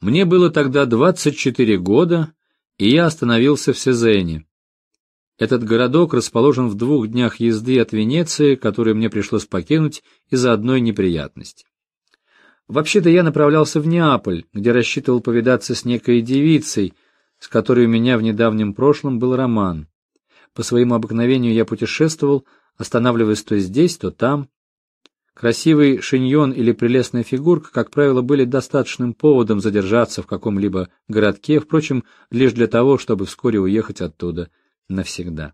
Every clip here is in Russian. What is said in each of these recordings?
Мне было тогда 24 года, и я остановился в Сезене. Этот городок расположен в двух днях езды от Венеции, которую мне пришлось покинуть из-за одной неприятности. Вообще-то я направлялся в Неаполь, где рассчитывал повидаться с некой девицей, с которой у меня в недавнем прошлом был роман. По своему обыкновению я путешествовал, останавливаясь то здесь, то там. Красивый шиньон или прелестная фигурка, как правило, были достаточным поводом задержаться в каком-либо городке, впрочем, лишь для того, чтобы вскоре уехать оттуда навсегда.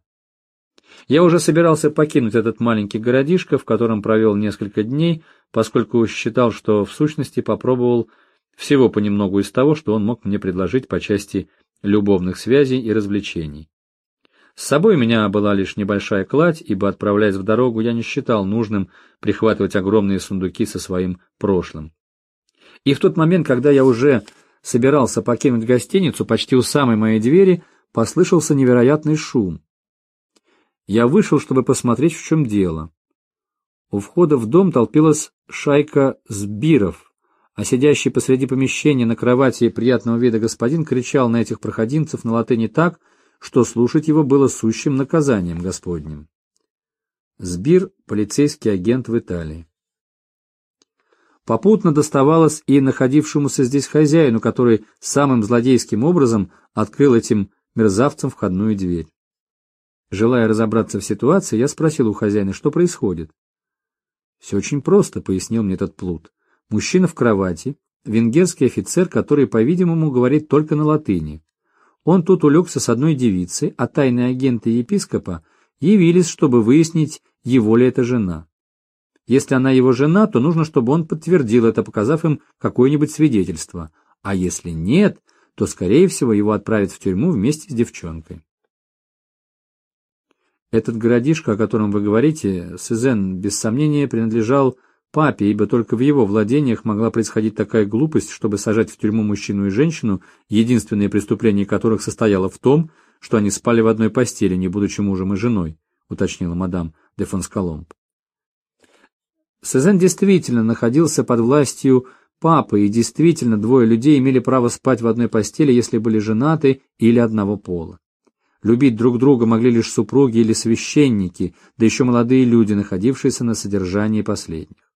Я уже собирался покинуть этот маленький городишко, в котором провел несколько дней, поскольку считал, что в сущности попробовал всего понемногу из того, что он мог мне предложить по части любовных связей и развлечений. С собой у меня была лишь небольшая кладь, ибо, отправляясь в дорогу, я не считал нужным прихватывать огромные сундуки со своим прошлым. И в тот момент, когда я уже собирался покинуть гостиницу, почти у самой моей двери послышался невероятный шум. Я вышел, чтобы посмотреть, в чем дело. У входа в дом толпилась шайка сбиров, а сидящий посреди помещения на кровати приятного вида господин кричал на этих проходимцев на латыни так, что слушать его было сущим наказанием Господним. Сбир — полицейский агент в Италии. Попутно доставалось и находившемуся здесь хозяину, который самым злодейским образом открыл этим мерзавцам входную дверь. Желая разобраться в ситуации, я спросил у хозяина, что происходит. «Все очень просто», — пояснил мне этот плут. «Мужчина в кровати, венгерский офицер, который, по-видимому, говорит только на латыни. Он тут улегся с одной девицей, а тайные агенты епископа явились, чтобы выяснить, его ли это жена. Если она его жена, то нужно, чтобы он подтвердил это, показав им какое-нибудь свидетельство. А если нет, то, скорее всего, его отправят в тюрьму вместе с девчонкой. Этот городишко, о котором вы говорите, Сезен, без сомнения, принадлежал папе, ибо только в его владениях могла происходить такая глупость, чтобы сажать в тюрьму мужчину и женщину, единственное преступление которых состояло в том, что они спали в одной постели, не будучи мужем и женой, уточнила мадам де Фонскаломб. Сезен действительно находился под властью папы, и действительно двое людей имели право спать в одной постели, если были женаты или одного пола. Любить друг друга могли лишь супруги или священники, да еще молодые люди, находившиеся на содержании последних.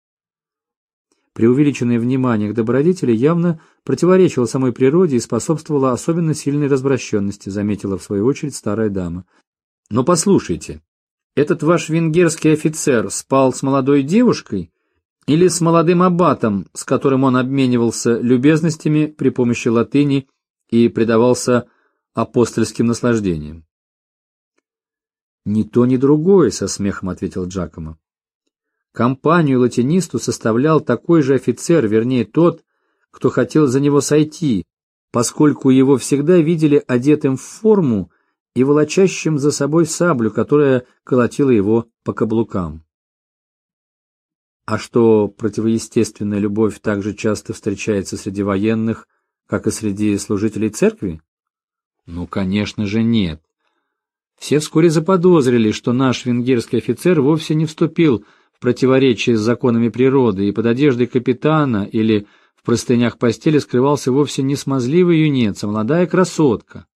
Преувеличенное внимание к добродетели явно противоречило самой природе и способствовало особенно сильной развращенности, заметила в свою очередь старая дама. Но послушайте, этот ваш венгерский офицер спал с молодой девушкой или с молодым аббатом, с которым он обменивался любезностями при помощи латыни и предавался апостольским наслаждением? «Ни то, ни другое», — со смехом ответил Джакомо. Компанию латинисту составлял такой же офицер, вернее тот, кто хотел за него сойти, поскольку его всегда видели одетым в форму и волочащим за собой саблю, которая колотила его по каблукам. А что противоестественная любовь также часто встречается среди военных, как и среди служителей церкви? Ну, конечно же, нет. Все вскоре заподозрили, что наш венгерский офицер вовсе не вступил в противоречие с законами природы, и под одеждой капитана или в простынях постели скрывался вовсе не смазливый юнец, а молодая красотка.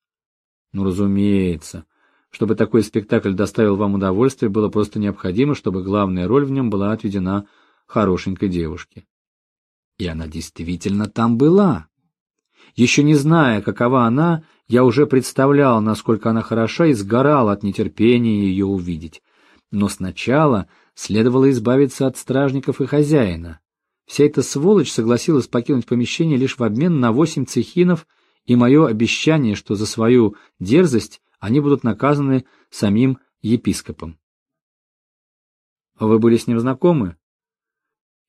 Ну, разумеется. Чтобы такой спектакль доставил вам удовольствие, было просто необходимо, чтобы главная роль в нем была отведена хорошенькой девушке. И она действительно там была. Еще не зная, какова она, я уже представлял, насколько она хороша и сгорал от нетерпения ее увидеть. Но сначала следовало избавиться от стражников и хозяина. Вся эта сволочь согласилась покинуть помещение лишь в обмен на восемь цехинов и мое обещание, что за свою дерзость они будут наказаны самим епископом. Вы были с ним знакомы?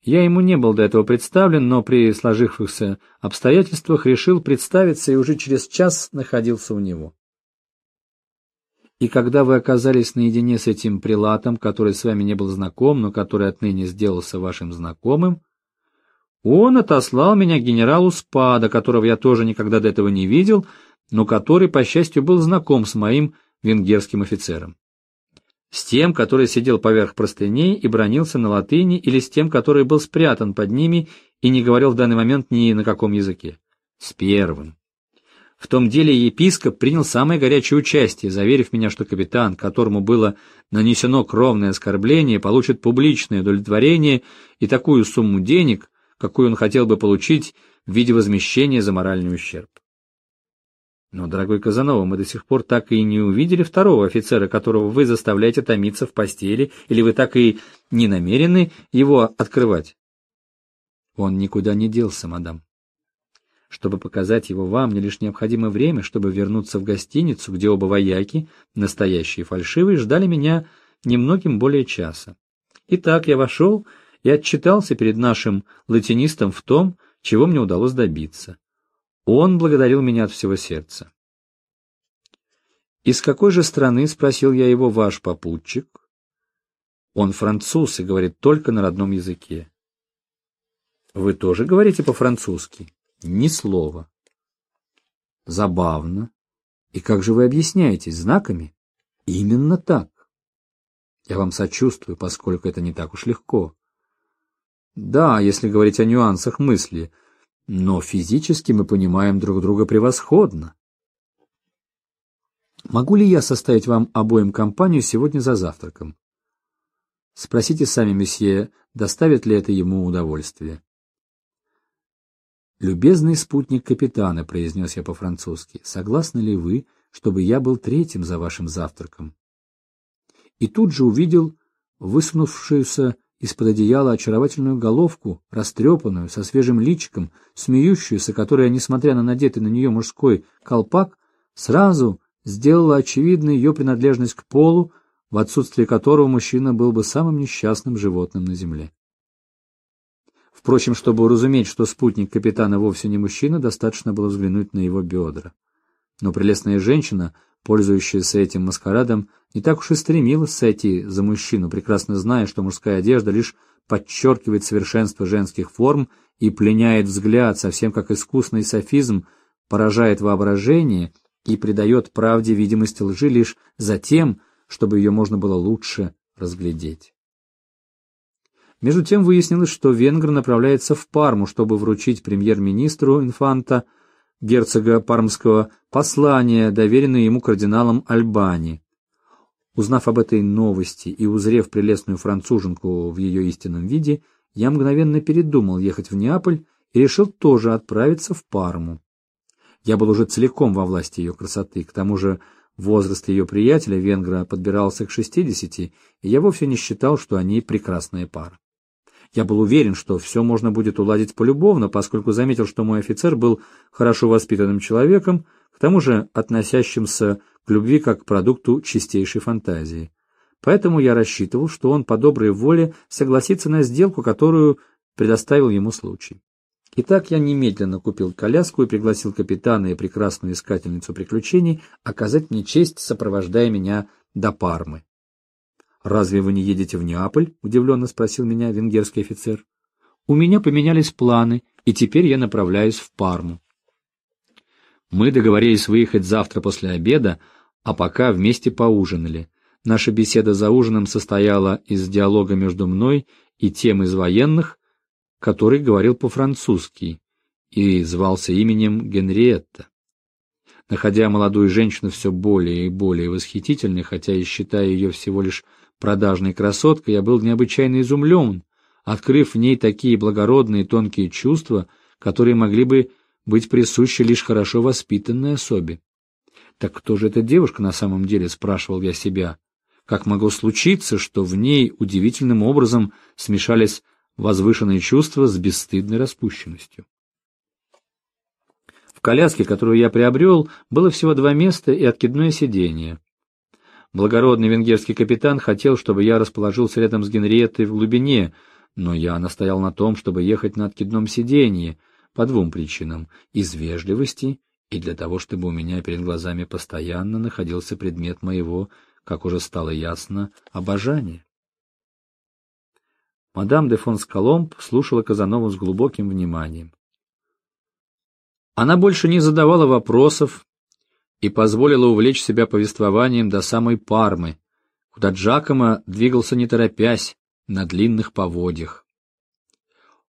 Я ему не был до этого представлен, но при сложившихся обстоятельствах решил представиться и уже через час находился у него. И когда вы оказались наедине с этим прилатом, который с вами не был знаком, но который отныне сделался вашим знакомым, он отослал меня к генералу Спада, которого я тоже никогда до этого не видел, но который, по счастью, был знаком с моим венгерским офицером. С тем, который сидел поверх простыней и бронился на латыни, или с тем, который был спрятан под ними и не говорил в данный момент ни на каком языке. С первым. В том деле епископ принял самое горячее участие, заверив меня, что капитан, которому было нанесено кровное оскорбление, получит публичное удовлетворение и такую сумму денег, какую он хотел бы получить в виде возмещения за моральный ущерб. Но, дорогой Казанова, мы до сих пор так и не увидели второго офицера, которого вы заставляете томиться в постели, или вы так и не намерены его открывать? Он никуда не делся, мадам. Чтобы показать его вам, мне лишь необходимо время, чтобы вернуться в гостиницу, где оба вояки, настоящие и фальшивые, ждали меня немногим более часа. Итак, я вошел и отчитался перед нашим латинистом в том, чего мне удалось добиться. Он благодарил меня от всего сердца. «Из какой же страны?» — спросил я его, — «ваш попутчик?» «Он француз и говорит только на родном языке». «Вы тоже говорите по-французски?» Ни слова. Забавно. И как же вы объясняетесь? Знаками? Именно так. Я вам сочувствую, поскольку это не так уж легко. Да, если говорить о нюансах мысли, но физически мы понимаем друг друга превосходно. Могу ли я составить вам обоим компанию сегодня за завтраком? Спросите сами, месье, доставит ли это ему удовольствие. «Любезный спутник капитана», — произнес я по-французски, — «согласны ли вы, чтобы я был третьим за вашим завтраком?» И тут же увидел высунувшуюся из-под одеяла очаровательную головку, растрепанную, со свежим личиком, смеющуюся, которая, несмотря на надетый на нее мужской колпак, сразу сделала очевидной ее принадлежность к полу, в отсутствие которого мужчина был бы самым несчастным животным на земле. Впрочем, чтобы уразуметь, что спутник капитана вовсе не мужчина, достаточно было взглянуть на его бедра. Но прелестная женщина, пользующаяся этим маскарадом, не так уж и стремилась сойти за мужчину, прекрасно зная, что мужская одежда лишь подчеркивает совершенство женских форм и пленяет взгляд, совсем как искусный софизм поражает воображение и придает правде видимость лжи лишь за тем, чтобы ее можно было лучше разглядеть. Между тем выяснилось, что венгр направляется в Парму, чтобы вручить премьер-министру инфанта герцога Пармского послание, доверенное ему кардиналом Альбани. Узнав об этой новости и узрев прелестную француженку в ее истинном виде, я мгновенно передумал ехать в Неаполь и решил тоже отправиться в Парму. Я был уже целиком во власти ее красоты, к тому же возраст ее приятеля, венгра, подбирался к шестидесяти, и я вовсе не считал, что они прекрасная пара. Я был уверен, что все можно будет уладить полюбовно, поскольку заметил, что мой офицер был хорошо воспитанным человеком, к тому же относящимся к любви как к продукту чистейшей фантазии. Поэтому я рассчитывал, что он по доброй воле согласится на сделку, которую предоставил ему случай. Итак, я немедленно купил коляску и пригласил капитана и прекрасную искательницу приключений оказать мне честь, сопровождая меня до Пармы. «Разве вы не едете в Неаполь?» — удивленно спросил меня венгерский офицер. «У меня поменялись планы, и теперь я направляюсь в Парму». Мы договорились выехать завтра после обеда, а пока вместе поужинали. Наша беседа за ужином состояла из диалога между мной и тем из военных, который говорил по-французски и звался именем Генриетта. Находя молодую женщину все более и более восхитительной, хотя и считая ее всего лишь продажной красоткой, я был необычайно изумлен, открыв в ней такие благородные тонкие чувства, которые могли бы быть присущи лишь хорошо воспитанной особе. Так кто же эта девушка на самом деле, спрашивал я себя. Как могло случиться, что в ней удивительным образом смешались возвышенные чувства с бесстыдной распущенностью? В коляске, которую я приобрел, было всего два места и откидное сиденье. Благородный венгерский капитан хотел, чтобы я расположился рядом с Генриеттой в глубине, но я настоял на том, чтобы ехать на откидном сиденье по двум причинам — из вежливости и для того, чтобы у меня перед глазами постоянно находился предмет моего, как уже стало ясно, обожания. Мадам де фон Скаломб слушала Казанову с глубоким вниманием. Она больше не задавала вопросов, и позволила увлечь себя повествованием до самой Пармы, куда Джакомо двигался не торопясь, на длинных поводьях.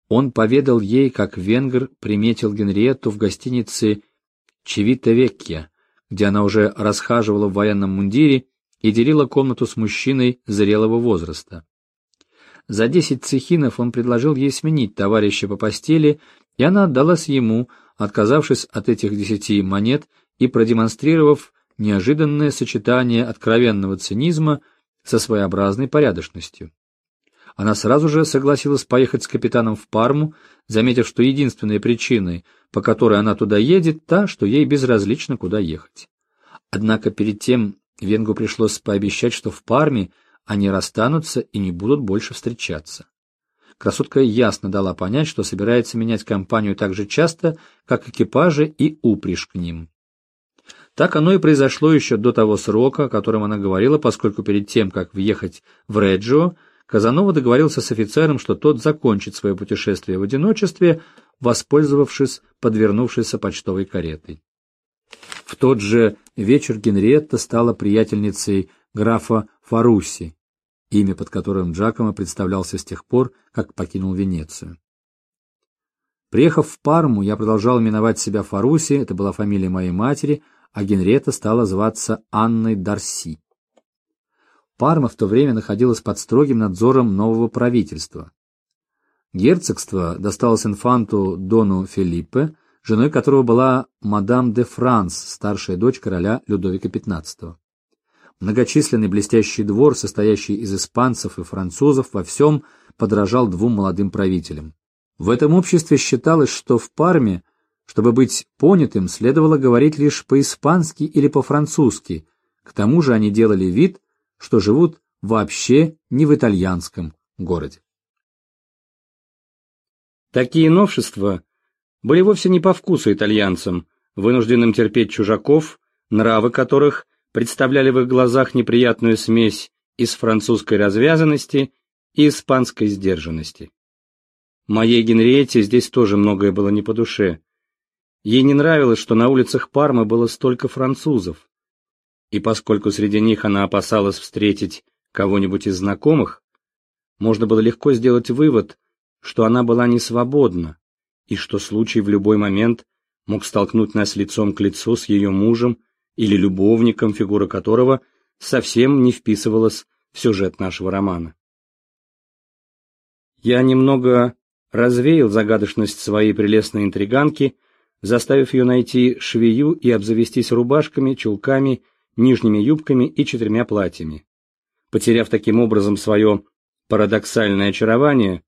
Он поведал ей, как венгр приметил Генриетту в гостинице Чевита-Векья, где она уже расхаживала в военном мундире и делила комнату с мужчиной зрелого возраста. За десять цехинов он предложил ей сменить товарища по постели, и она отдалась ему, отказавшись от этих десяти монет и продемонстрировав неожиданное сочетание откровенного цинизма со своеобразной порядочностью. Она сразу же согласилась поехать с капитаном в Парму, заметив, что единственной причиной, по которой она туда едет, та, что ей безразлично, куда ехать. Однако перед тем Венгу пришлось пообещать, что в Парме они расстанутся и не будут больше встречаться. Красотка ясно дала понять, что собирается менять компанию так же часто, как экипажи и упряжь к ним. Так оно и произошло еще до того срока, о котором она говорила, поскольку перед тем, как въехать в Реджио, Казанова договорился с офицером, что тот закончит свое путешествие в одиночестве, воспользовавшись подвернувшейся почтовой каретой. В тот же вечер Генриетта стала приятельницей графа Фаруси, имя под которым Джакомо представлялся с тех пор, как покинул Венецию. Приехав в Парму, я продолжал именовать себя Фаруси, это была фамилия моей матери, а Генриетта стала зваться Анной Дарси. Парма в то время находилась под строгим надзором нового правительства. Герцогство досталось инфанту Дону Филиппе, женой которого была мадам де Франс, старшая дочь короля Людовика XV. Многочисленный блестящий двор, состоящий из испанцев и французов, во всем подражал двум молодым правителям. В этом обществе считалось, что в Парме, чтобы быть понятым, следовало говорить лишь по-испански или по-французски, к тому же они делали вид, что живут вообще не в итальянском городе. Такие новшества были вовсе не по вкусу итальянцам, вынужденным терпеть чужаков, нравы которых представляли в их глазах неприятную смесь из французской развязанности и испанской сдержанности. Моей Генриетте здесь тоже многое было не по душе. Ей не нравилось, что на улицах Пармы было столько французов и поскольку среди них она опасалась встретить кого-нибудь из знакомых, можно было легко сделать вывод, что она была не свободна, и что случай в любой момент мог столкнуть нас лицом к лицу с ее мужем или любовником, фигура которого совсем не вписывалась в сюжет нашего романа. Я немного развеял загадочность своей прелестной интриганки, заставив ее найти швею и обзавестись рубашками, чулками нижними юбками и четырьмя платьями. Потеряв таким образом свое парадоксальное очарование,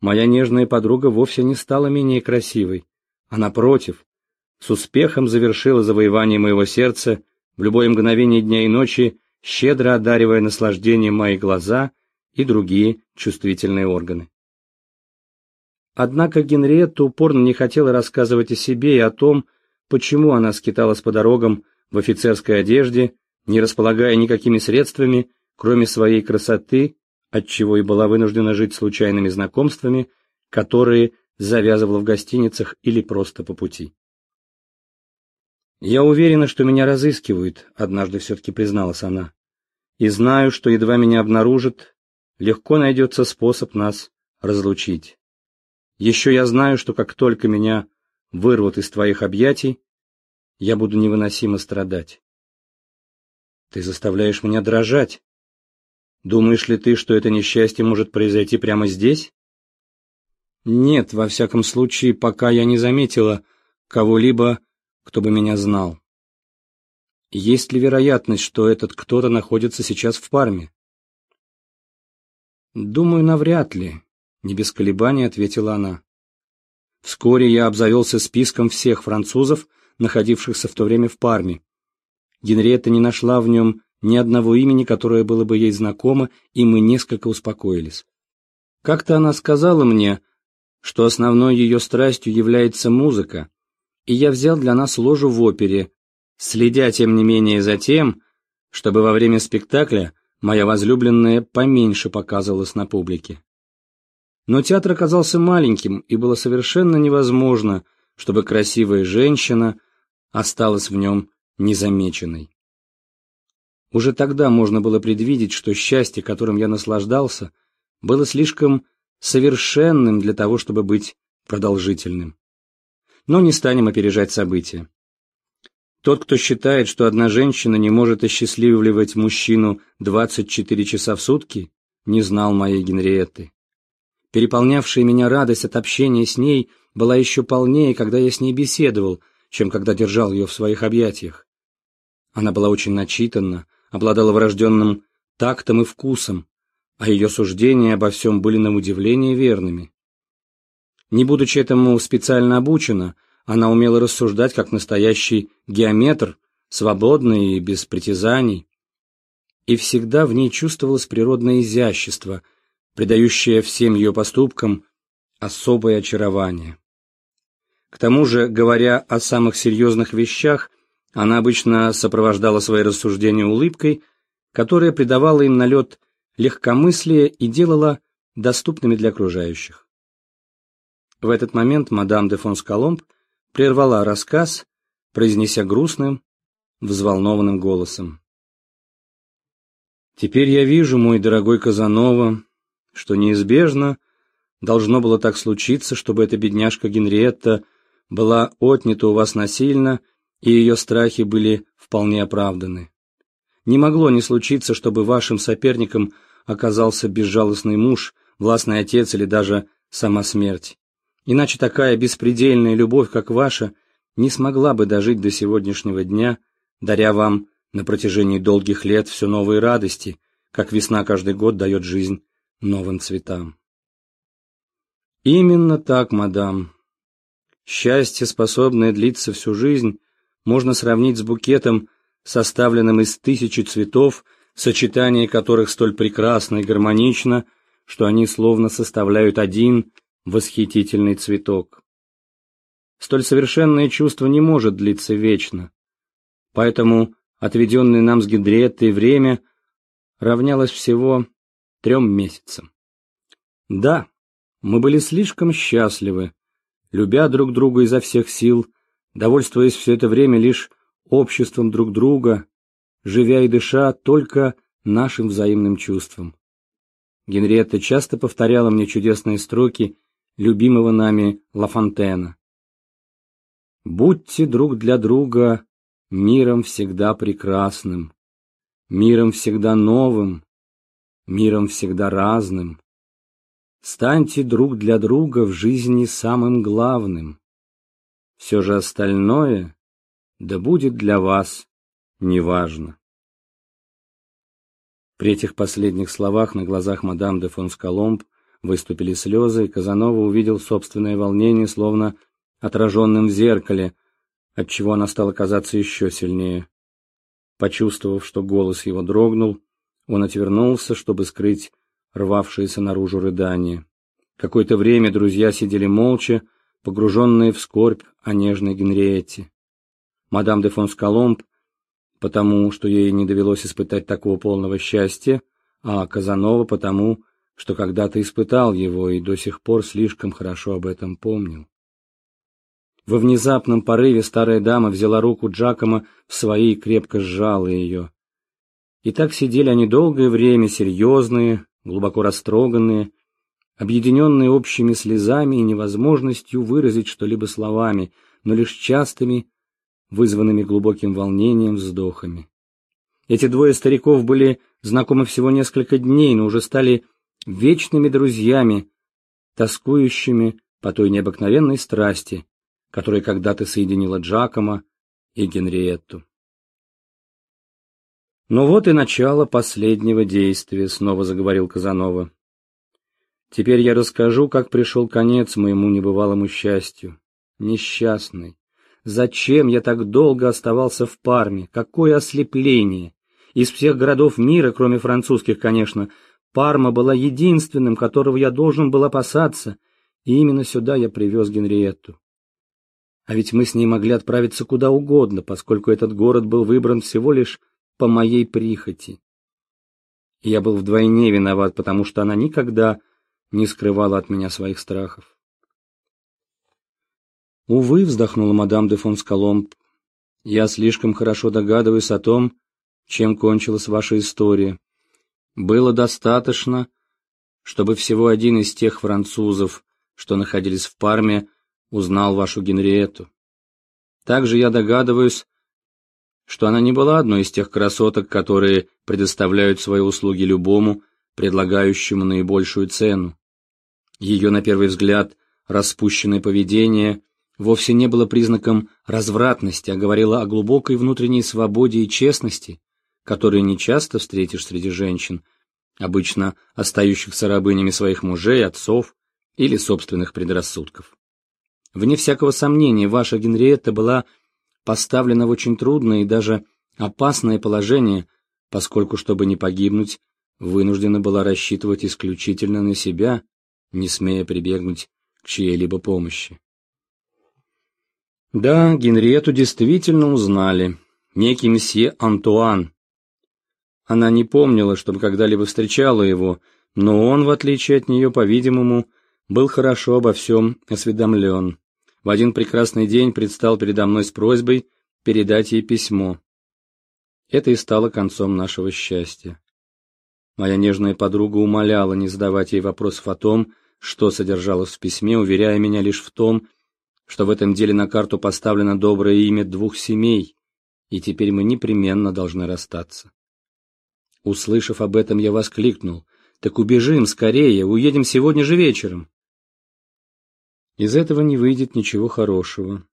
моя нежная подруга вовсе не стала менее красивой, а напротив, с успехом завершила завоевание моего сердца в любое мгновение дня и ночи, щедро одаривая наслаждением мои глаза и другие чувствительные органы. Однако Генриетта упорно не хотела рассказывать о себе и о том, почему она скиталась по дорогам в офицерской одежде, не располагая никакими средствами, кроме своей красоты, отчего и была вынуждена жить случайными знакомствами, которые завязывала в гостиницах или просто по пути. «Я уверена, что меня разыскивают», — однажды все-таки призналась она. «И знаю, что едва меня обнаружат, легко найдется способ нас разлучить. Еще я знаю, что как только меня вырвут из твоих объятий, я буду невыносимо страдать. Ты заставляешь меня дрожать. Думаешь ли ты, что это несчастье может произойти прямо здесь? Нет, во всяком случае, пока я не заметила кого-либо, кто бы меня знал. Есть ли вероятность, что этот кто-то находится сейчас в Парме? Думаю, навряд ли, не без колебаний ответила она. Вскоре я обзавелся списком всех французов, находившихся в то время в Парме. Генриетта не нашла в нем ни одного имени, которое было бы ей знакомо, и мы несколько успокоились. Как-то она сказала мне, что основной ее страстью является музыка, и я взял для нас ложу в опере, следя, тем не менее, за тем, чтобы во время спектакля моя возлюбленная поменьше показывалась на публике. Но театр оказался маленьким, и было совершенно невозможно, чтобы красивая женщина осталась в нем незамеченной. Уже тогда можно было предвидеть, что счастье, которым я наслаждался, было слишком совершенным для того, чтобы быть продолжительным. Но не станем опережать события. Тот, кто считает, что одна женщина не может осчастливливать мужчину 24 часа в сутки, не знал моей Генриетты. Переполнявшая меня радость от общения с ней была еще полнее, когда я с ней беседовал, чем когда держал ее в своих объятиях. Она была очень начитанна, обладала врожденным тактом и вкусом, а ее суждения обо всем были на удивление верными. Не будучи этому специально обучена, она умела рассуждать как настоящий геометр, свободный и без притязаний. И всегда в ней чувствовалось природное изящество, придающее всем ее поступкам особое очарование. К тому же, говоря о самых серьезных вещах, она обычно сопровождала свои рассуждения улыбкой, которая придавала им налет легкомыслия и делала доступными для окружающих. В этот момент мадам де фон Скаломб прервала рассказ, произнеся грустным, взволнованным голосом. «Теперь я вижу, мой дорогой Казанова, что неизбежно должно было так случиться, чтобы эта бедняжка Генриетта была отнята у вас насильно, и ее страхи были вполне оправданы. Не могло не случиться, чтобы вашим соперником оказался безжалостный муж, властный отец или даже сама смерть. Иначе такая беспредельная любовь, как ваша, не смогла бы дожить до сегодняшнего дня, даря вам на протяжении долгих лет все новые радости, как весна каждый год дает жизнь новым цветам. Именно так, мадам. Счастье, способное длиться всю жизнь, можно сравнить с букетом, составленным из тысячи цветов, сочетание которых столь прекрасно и гармонично, что они словно составляют один – восхитительный цветок. Столь совершенное чувство не может длиться вечно, поэтому отведенное нам с Гидриеттой время равнялось всего трем месяцам. Да, мы были слишком счастливы, любя друг друга изо всех сил, довольствуясь все это время лишь обществом друг друга, живя и дыша только нашим взаимным чувством. Генриетта часто повторяла мне чудесные строки любимого нами Лафонтена. Будьте друг для друга миром всегда прекрасным, миром всегда новым, миром всегда разным. Станьте друг для друга в жизни самым главным. Все же остальное да будет для вас неважно. При этих последних словах на глазах мадам де фон Скаломб Выступили слезы, и Казанова увидел собственное волнение, словно отраженным в зеркале, отчего она стала казаться еще сильнее. Почувствовав, что голос его дрогнул, он отвернулся, чтобы скрыть рвавшееся наружу рыдание. Какое-то время друзья сидели молча, погруженные в скорбь о нежной Генриетте. Мадам де фон Скаломб, потому что ей не довелось испытать такого полного счастья, а Казанова потому, что когда-то испытал его и до сих пор слишком хорошо об этом помнил. Во внезапном порыве старая дама взяла руку Джакома в свои и крепко сжала ее. И так сидели они долгое время, серьезные, глубоко растроганные, объединенные общими слезами и невозможностью выразить что-либо словами, но лишь частыми, вызванными глубоким волнением, вздохами. Эти двое стариков были знакомы всего несколько дней, но уже стали вечными друзьями, тоскующими по той необыкновенной страсти, которая когда-то соединила Джакома и Генриетту. «Ну вот и начало последнего действия», — снова заговорил Казанова. «Теперь я расскажу, как пришел конец моему небывалому счастью. Несчастный. Зачем я так долго оставался в Парме? Какое ослепление! Из всех городов мира, кроме французских, конечно, Парма была единственным, которого я должен был опасаться, и именно сюда я привез Генриетту. А ведь мы с ней могли отправиться куда угодно, поскольку этот город был выбран всего лишь по моей прихоти. Я был вдвойне виноват, потому что она никогда не скрывала от меня своих страхов. «Увы», — вздохнула мадам де фон Скаломб, — «я слишком хорошо догадываюсь о том, чем кончилась ваша история. Было достаточно, чтобы всего один из тех французов, что находились в Парме, узнал вашу Генриетту. Также я догадываюсь, что она не была одной из тех красоток, которые предоставляют свои услуги любому, предлагающему наибольшую цену. Ее, на первый взгляд, распущенное поведение вовсе не было признаком развратности, а говорило о глубокой внутренней свободе и честности, которые нечасто встретишь среди женщин, обычно остающихся рабынями своих мужей, отцов или собственных предрассудков. Вне всякого сомнения, ваша Генриетта была поставлена в очень трудное и даже опасное положение, поскольку, чтобы не погибнуть, вынуждена была рассчитывать исключительно на себя, не смея прибегнуть к чьей-либо помощи. Да, Генриетту действительно узнали. Некий месье Антуан. Она не помнила, чтобы когда-либо встречала его, но он, в отличие от нее, по-видимому, был хорошо обо всем осведомлен в один прекрасный день предстал передо мной с просьбой передать ей письмо. Это и стало концом нашего счастья. Моя нежная подруга умоляла не задавать ей вопросов о том, что содержалось в письме, уверяя меня лишь в том, что в этом деле на карту поставлено доброе имя двух семей, и теперь мы непременно должны расстаться. Услышав об этом, я воскликнул. «Так убежим скорее, уедем сегодня же вечером». Из этого не выйдет ничего хорошего.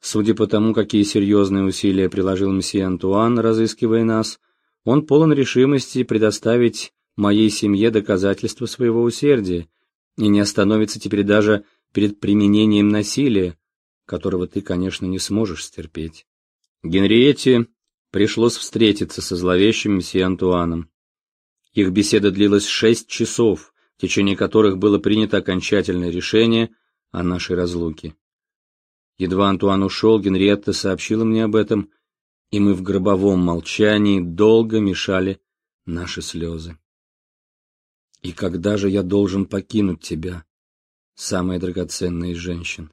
Судя по тому, какие серьезные усилия приложил месье Антуан, разыскивая нас, он полон решимости предоставить моей семье доказательства своего усердия и не остановится теперь даже перед применением насилия, которого ты, конечно, не сможешь стерпеть. Генриетте пришлось встретиться со зловещим месье Антуаном. Их беседа длилась шесть часов, в течение которых было принято окончательное решение — о нашей разлуке. Едва Антуан ушел, Генриетта сообщила мне об этом, и мы в гробовом молчании долго мешали наши слезы. И когда же я должен покинуть тебя, самая драгоценная из женщин?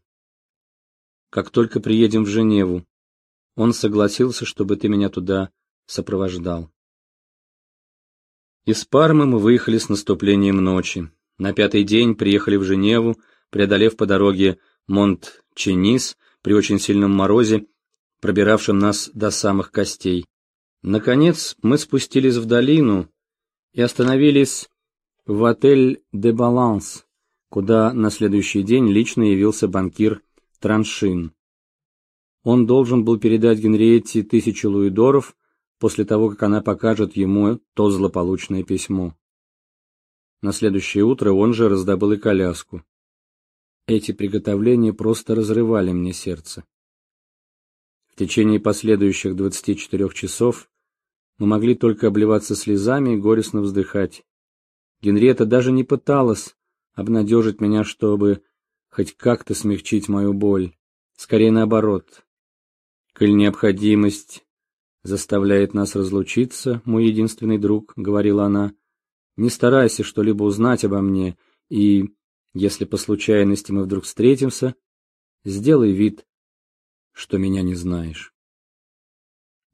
Как только приедем в Женеву, он согласился, чтобы ты меня туда сопровождал. Из Пармы мы выехали с наступлением ночи. На пятый день приехали в Женеву, преодолев по дороге Монт-Ченис при очень сильном морозе, пробиравшем нас до самых костей. Наконец мы спустились в долину и остановились в отель «Де Баланс», куда на следующий день лично явился банкир Траншин. Он должен был передать Генриетте тысячу луидоров после того, как она покажет ему то злополучное письмо. На следующее утро он же раздобыл и коляску. Эти приготовления просто разрывали мне сердце. В течение последующих 24 часов мы могли только обливаться слезами и горестно вздыхать. Генриетта даже не пыталась обнадежить меня, чтобы хоть как-то смягчить мою боль. Скорее наоборот. Коль необходимость заставляет нас разлучиться, мой единственный друг, — говорила она, — не старайся что-либо узнать обо мне и если по случайности мы вдруг встретимся, сделай вид, что меня не знаешь.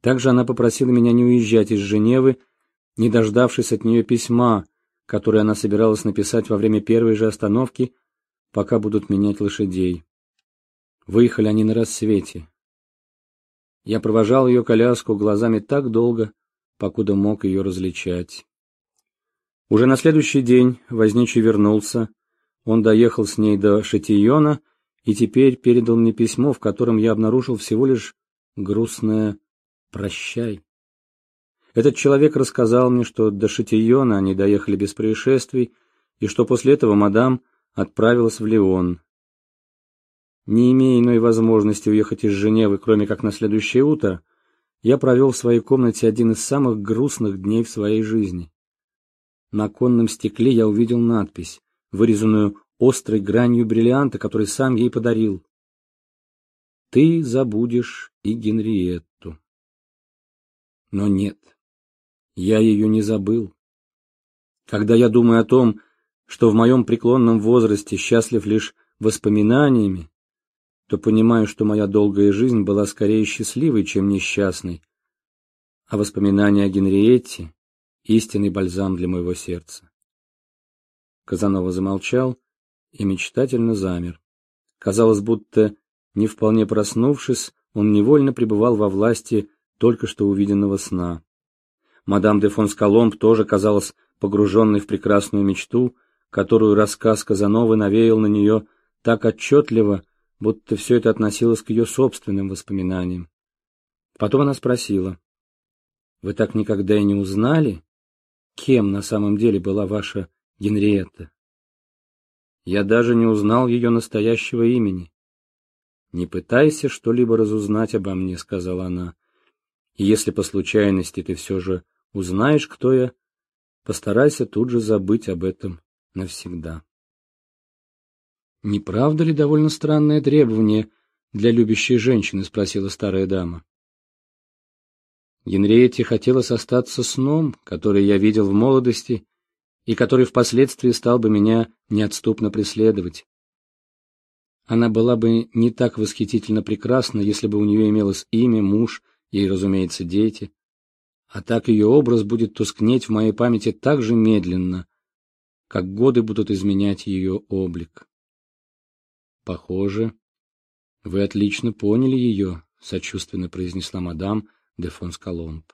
Также она попросила меня не уезжать из Женевы, не дождавшись от нее письма, которое она собиралась написать во время первой же остановки, пока будут менять лошадей. Выехали они на рассвете. Я провожал ее коляску глазами так долго, покуда мог ее различать. Уже на следующий день возничий вернулся, он доехал с ней до Шатийона и теперь передал мне письмо, в котором я обнаружил всего лишь грустное «прощай». Этот человек рассказал мне, что до Шатийона они доехали без происшествий, и что после этого мадам отправилась в Лион. Не имея иной возможности уехать из Женевы, кроме как на следующее утро, я провел в своей комнате один из самых грустных дней в своей жизни. На конном стекле я увидел надпись вырезанную острой гранью бриллианта, который сам ей подарил. Ты забудешь и Генриетту. Но нет, я ее не забыл. Когда я думаю о том, что в моем преклонном возрасте счастлив лишь воспоминаниями, то понимаю, что моя долгая жизнь была скорее счастливой, чем несчастной, а воспоминания о Генриетте — истинный бальзам для моего сердца. Казанова замолчал и мечтательно замер. Казалось, будто, не вполне проснувшись, он невольно пребывал во власти только что увиденного сна. Мадам де фон Скаломб тоже казалась погруженной в прекрасную мечту, которую рассказ Казановы навеял на нее так отчетливо, будто все это относилось к ее собственным воспоминаниям. Потом она спросила, «Вы так никогда и не узнали, кем на самом деле была ваша Генриетта?» «Я даже не узнал ее настоящего имени». «Не пытайся что-либо разузнать обо мне», — сказала она. «И если по случайности ты все же узнаешь, кто я, постарайся тут же забыть об этом навсегда». «Не правда ли довольно странное требование для любящей женщины?» — спросила старая дама. Генриетте хотелось остаться сном, который я видел в молодости и который впоследствии стал бы меня неотступно преследовать. Она была бы не так восхитительно прекрасна, если бы у нее имелось имя, муж и, разумеется, дети. А так ее образ будет тускнеть в моей памяти так же медленно, как годы будут изменять ее облик. Похоже, вы отлично поняли ее, сочувственно произнесла мадам де фон Скаломб.